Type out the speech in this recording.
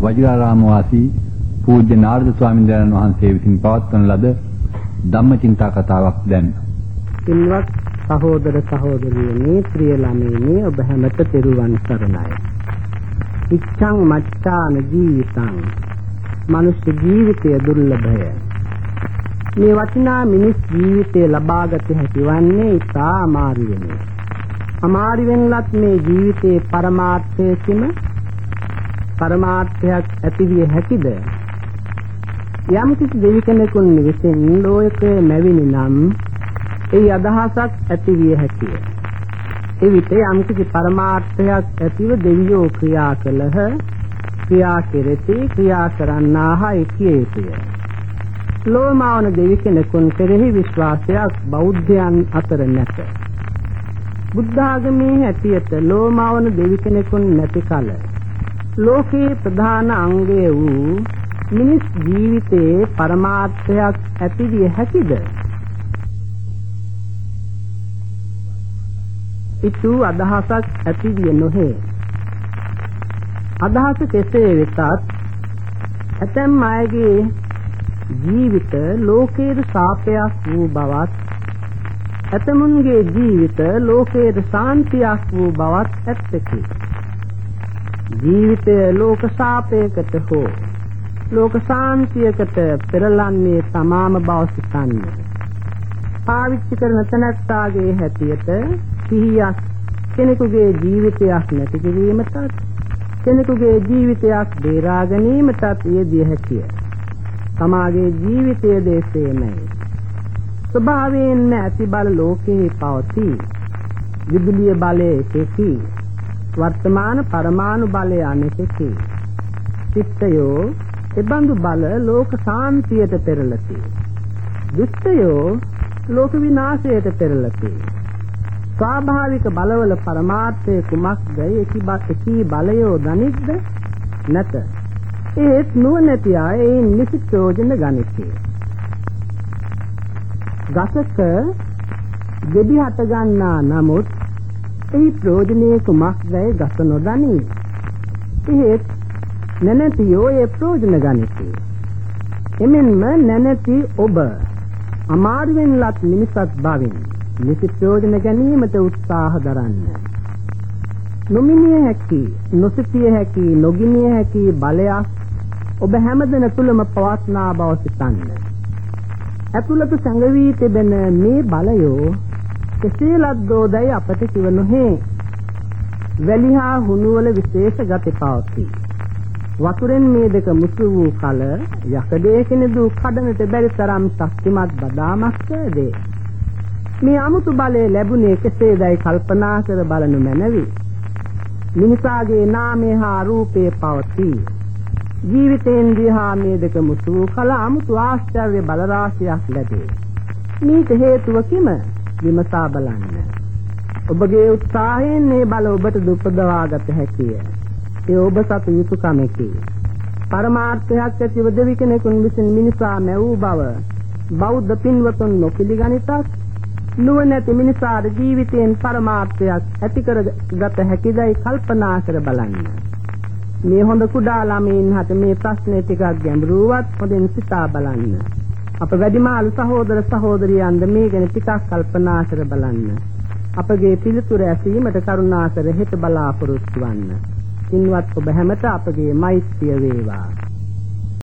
වජිරාරාම වාසී පූජ්‍ය නාරද ස්වාමීන් වහන්සේ විසින් පවත්වන ලද ධම්මචින්තා කතාවක් දැන්. පින්වත් සහෝදර සහෝදරියනි ප්‍රිය ළමයිනි ඔබ හැමත තෙරුවන් සරණයි. ඉච්ඡං මච්ඡාන ජීවිතං මනුෂ්‍ය ජීවිතය දුර්ලභය. මේ වටිනා මිනිස් ජීවිතය ලබාගත හැකි වන්නේ ඉතා අමාරු වෙන්නේ. අමාරු වෙනලත් මේ ජීවිතයේ පරමාර්ථය කිම පරමාර්ථයක් ඇතිවිය හැකිද? යම් කිසි දෙවි කෙනෙකුන් විසින් ලෝකයේ මැවිනි නම් ඒ අදහසක් ඇතිවිය හැකිය. එවිට යම් කිසි පරමාර්ථයක් ඇතිව දෙවියෝ ක්‍රියා කළහ ක්‍රියා කෙරෙති ක්‍රියා කරන්නාහයි කිය යුතුය. ලෝමාවන දෙවි කෙනෙකුන් කෙරෙහි විශ්වාසයක් බෞද්ධයන් අතර නැත. බුද්ධ ආගමේ හැටියට ලෝමාවන දෙවි කෙනෙකුන් නැති කල ලෝකේ ප්‍රධාන අංගය වූ මිනිස් ජීවිතයේ පරමාර්ථයක් ඇතිවිය හැකිද? ඊතු අදහසක් ඇතිවිය නොහේ. අදහස කෙසේ වෙතත් ඇතැම් අයගේ ජීවිත ලෝකයේ සාපයක් වූ බවත් ඇතමුන්ගේ ජීවිත ලෝකයේ සාන්තියක් වූ බවත් ඇත්තකි. ජීවිතය ලෝක සාපයකට හෝ ලෝක සාන්තියකට පෙරලන්නේ තමාම බව සිතන්න. පාවිච්චි කරන තැනැත්තාගේ හැටියට සිහියක් කෙනෙකුගේ ජීවිතයක් නැති කිරීමටත් කෙනෙකුගේ ජීවිතයක් බේරා ගැනීමටත් යෙදිය හැකිය. තමාගේ ජීවිතය දේශේමයි. ස්වභාවයෙන් ඇති බල ලෝකේ පවතී. විදුලිය බලය එකකි. වර්තමාන පරමාණු බලය අනෙකකි. චිත්තයෝ එබඳු බල ලෝක සාන්තියට පෙරලති. දුෂ්ටයෝ ලෝක විනාශයට පෙරලති. ස්වාභාවික බලවල පරමාර්ථය කුමක්ද? එකී බලයෝ දනිද්ද නැත. ඒත් නුවණැති අය ඒ නිසි ප්‍රයෝජන ගනිති. ගසක ගෙඩි හට ගන්නා නමුත් එහි ප්‍රයෝජනයේ කුමක්දයි ගස නොදනී. එහෙත් නැනැතියෝ ඒ ප්‍රයෝජන ගනිති. එමෙන්ම නැනැති ඔබ අමාරුවෙන්ලත් මිනිසත් බවින් නිසි ප්‍රයෝජන ගැනීමට උත්සාහ දරන්න. නොමිනිය හැකි, නොසිතිය හැකි, නොගිනිය හැකි බලයක් ඔබ හැමදෙන තුලම පවත්නා බව සිතන්න. ඇතුළත සංගවී තිබෙන මේ බලයෝ කෙසේ ලද්දෝදයි අපට කිව නොහේ. වැලිහා හුණුවල විශේෂ ගති පවතී. වතුරෙන් මේ දෙක මුසු වූ කල යකඩේ කෙනෙදු කඩනට බැරි තරම් ශක්තිමත් බදාමක් වේ. මේ අමුතු බලය ලැබුණේ කෙසේදයි කල්පනා කර බලනු මැනවි. මිනිසාගේ නාමය හා රූපේ පවතී. ජීවිතයෙන් දිහා මේ දෙක මුසු වූ කල අමුතු ආශ්චර්ය බල රාශියක් ලැබේ. මේට හේතුව කිම? විමසා බලන්න. ඔබගේ උත්සාහයෙන් මේ බල ඔබට දුපදවාගත හැකිය. ඒ ඔබ සතු යුතුයකමකි. පරමාර්ථයක් ඇතිව දෙවි කෙනෙකුන් විසින් මිනිසා මැවූ බව බෞද්ධ පින්වතුන් නොපිළිගනිතත් නුවණැති මිනිසාට ජීවිතයෙන් පරමාර්ථයක් ඇති කරගත හැකිදයි කල්පනා කර බලන්න. මේ හොඳ කුඩා ළමයින් හට මේ ප්‍රශ්නේ ටිකක් ගැඹුරුවත් හොඳින් සිතා බලන්න. අප වැඩිමාළු සහෝදර සහෝදරියන්ද මේ ගැන ටිකක් කල්පනා කර බලන්න. අපගේ පිළිතුර ඇසීමට කරුණාකර හිත බලාපොරොත්තු වන්න. පින්වත් ඔබ හැමත අපගේ මෛත්‍රිය වේවා